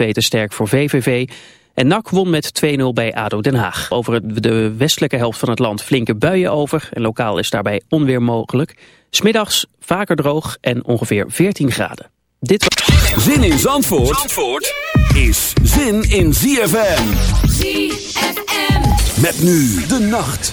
2 te sterk voor VVV. En NAC won met 2-0 bij ADO Den Haag. Over de westelijke helft van het land flinke buien over. En lokaal is daarbij onweer mogelijk. Smiddags vaker droog en ongeveer 14 graden. Dit was... Zin in Zandvoort, Zandvoort is zin in ZFM. ZFM. Met nu de nacht.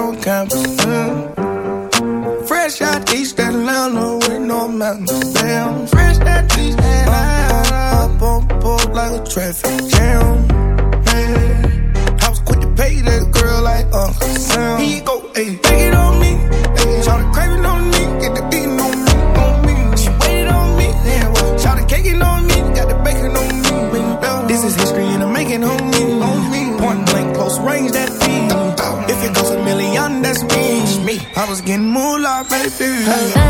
broke down Take me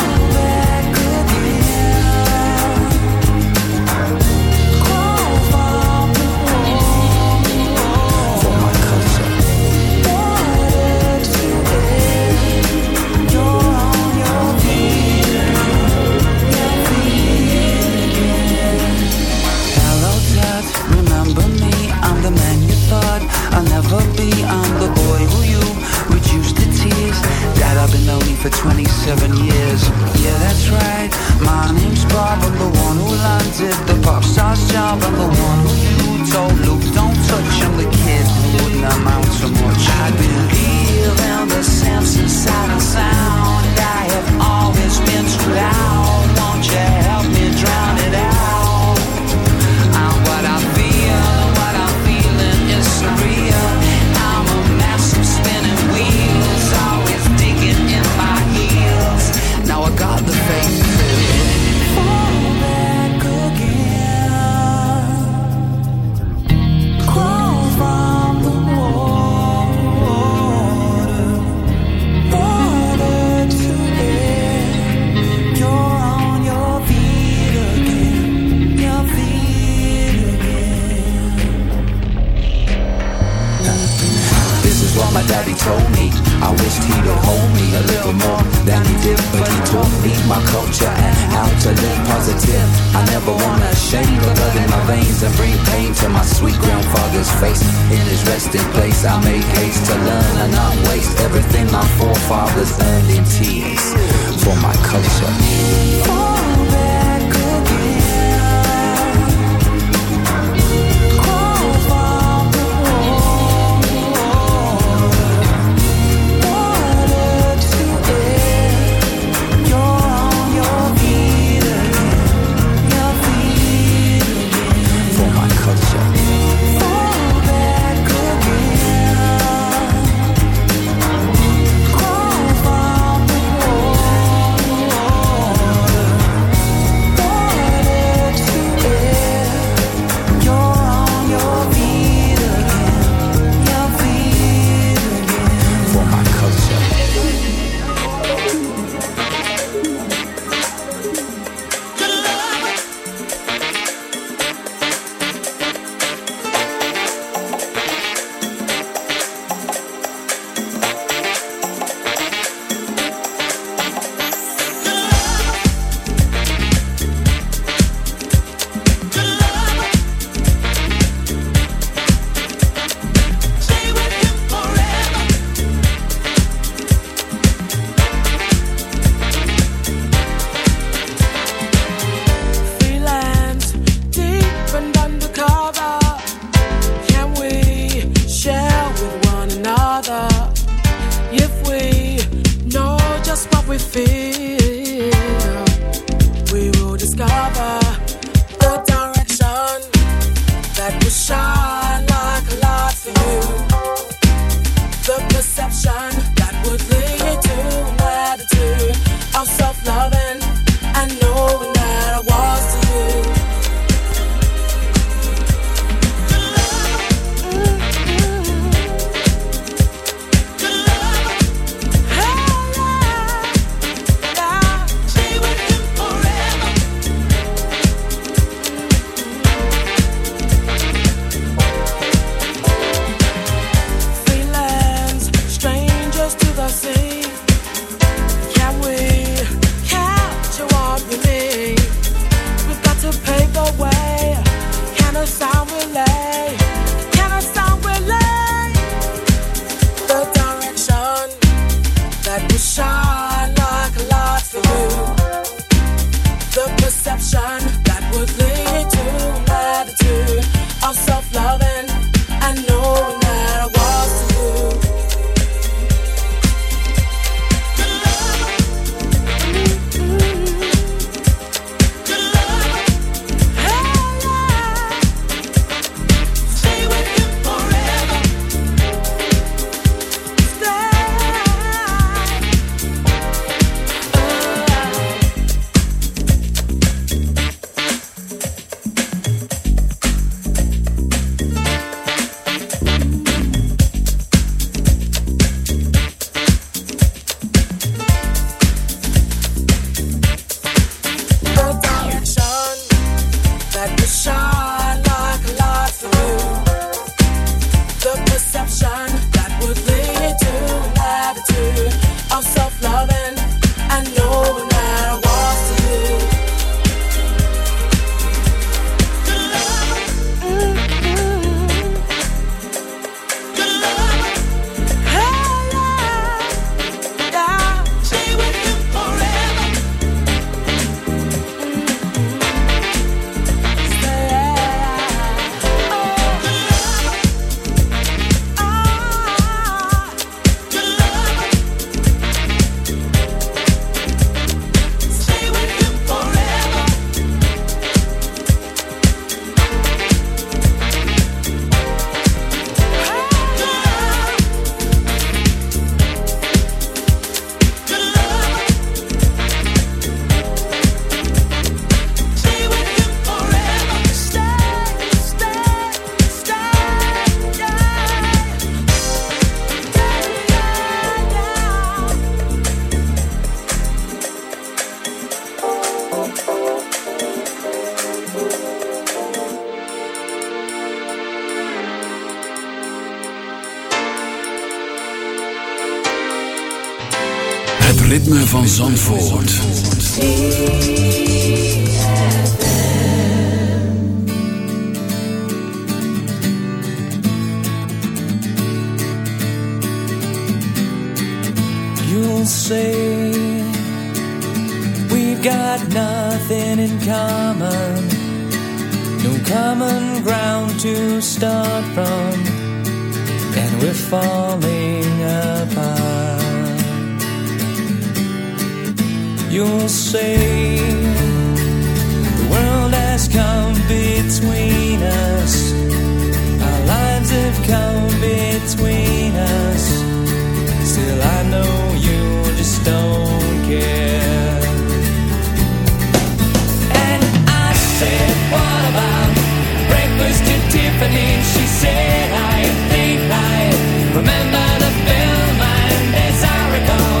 For 27 years. Yeah, that's right. My name's Bob. I'm the one who landed the pop star's job. I'm the one who told Luke, don't touch. I'm the kid wouldn't amount to much. I believe in the and sound. I have always been too loud. Zandvoort. You'll say we've got nothing in common, no common ground to start from, and we're falling apart. You'll say the world has come between us. Our lives have come between us. Still, I know you just don't care. And I said, What about breakfast at Tiffany? She said, I think I remember. And as I said,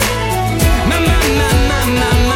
My, my, my, my,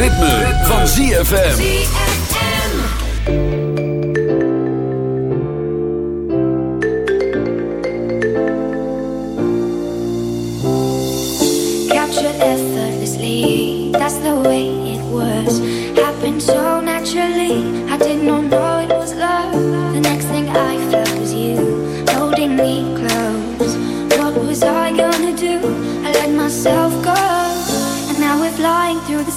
Ritme, van ZFM.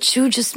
But you just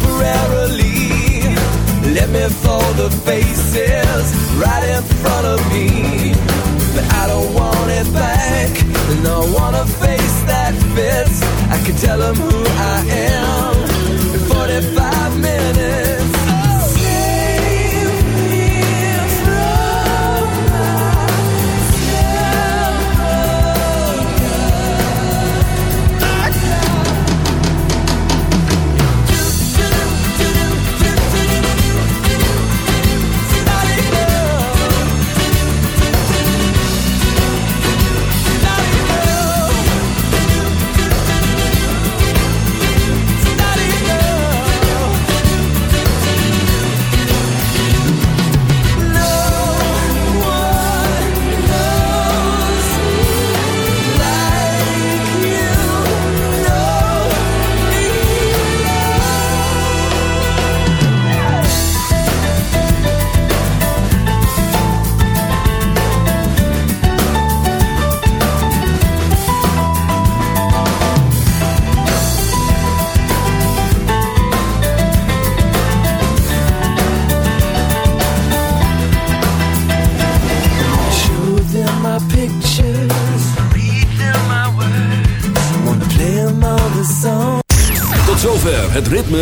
temporarily. Let me fold the faces.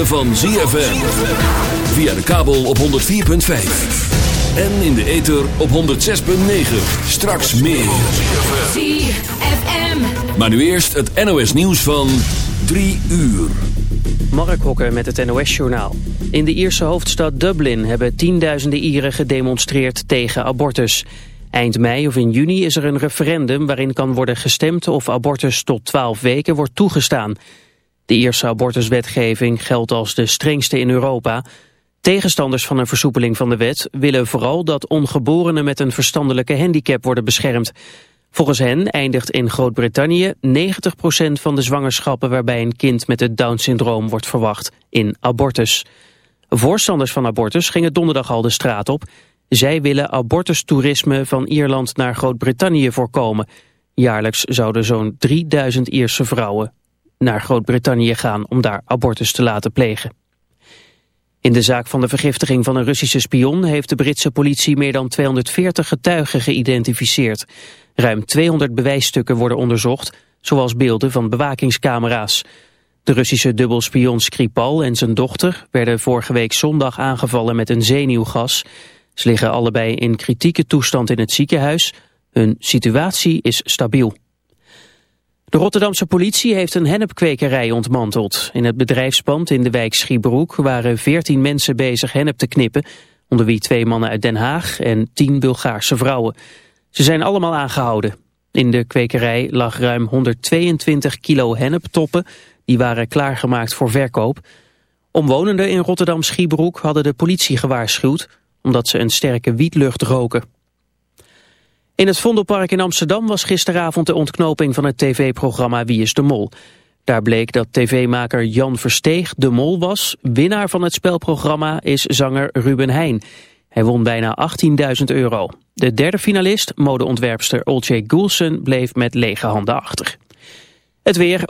Van ZFM. Via de kabel op 104.5. En in de ether op 106.9. Straks meer. ZFM. Maar nu eerst het NOS nieuws van 3 uur. Mark Hokker met het NOS-journaal. In de Ierse hoofdstad Dublin hebben tienduizenden Ieren gedemonstreerd tegen abortus. Eind mei of in juni is er een referendum waarin kan worden gestemd of abortus tot 12 weken wordt toegestaan. De Ierse abortuswetgeving geldt als de strengste in Europa. Tegenstanders van een versoepeling van de wet willen vooral dat ongeborenen met een verstandelijke handicap worden beschermd. Volgens hen eindigt in Groot-Brittannië 90% van de zwangerschappen waarbij een kind met het Down-syndroom wordt verwacht in abortus. Voorstanders van abortus gingen donderdag al de straat op. Zij willen abortustoerisme van Ierland naar Groot-Brittannië voorkomen. Jaarlijks zouden zo'n 3000 Ierse vrouwen naar Groot-Brittannië gaan om daar abortus te laten plegen. In de zaak van de vergiftiging van een Russische spion heeft de Britse politie meer dan 240 getuigen geïdentificeerd. Ruim 200 bewijsstukken worden onderzocht, zoals beelden van bewakingscamera's. De Russische dubbelspion Skripal en zijn dochter werden vorige week zondag aangevallen met een zenuwgas. Ze liggen allebei in kritieke toestand in het ziekenhuis. Hun situatie is stabiel. De Rotterdamse politie heeft een hennepkwekerij ontmanteld. In het bedrijfspand in de wijk Schiebroek waren 14 mensen bezig hennep te knippen, onder wie twee mannen uit Den Haag en 10 Bulgaarse vrouwen. Ze zijn allemaal aangehouden. In de kwekerij lag ruim 122 kilo henneptoppen, die waren klaargemaakt voor verkoop. Omwonenden in Rotterdam-Schiebroek hadden de politie gewaarschuwd, omdat ze een sterke wietlucht roken. In het Vondelpark in Amsterdam was gisteravond de ontknoping van het tv-programma Wie is de Mol. Daar bleek dat tv-maker Jan Versteeg de mol was. Winnaar van het spelprogramma is zanger Ruben Heijn. Hij won bijna 18.000 euro. De derde finalist, modeontwerpster Olcay Goulsen, bleef met lege handen achter. Het weer...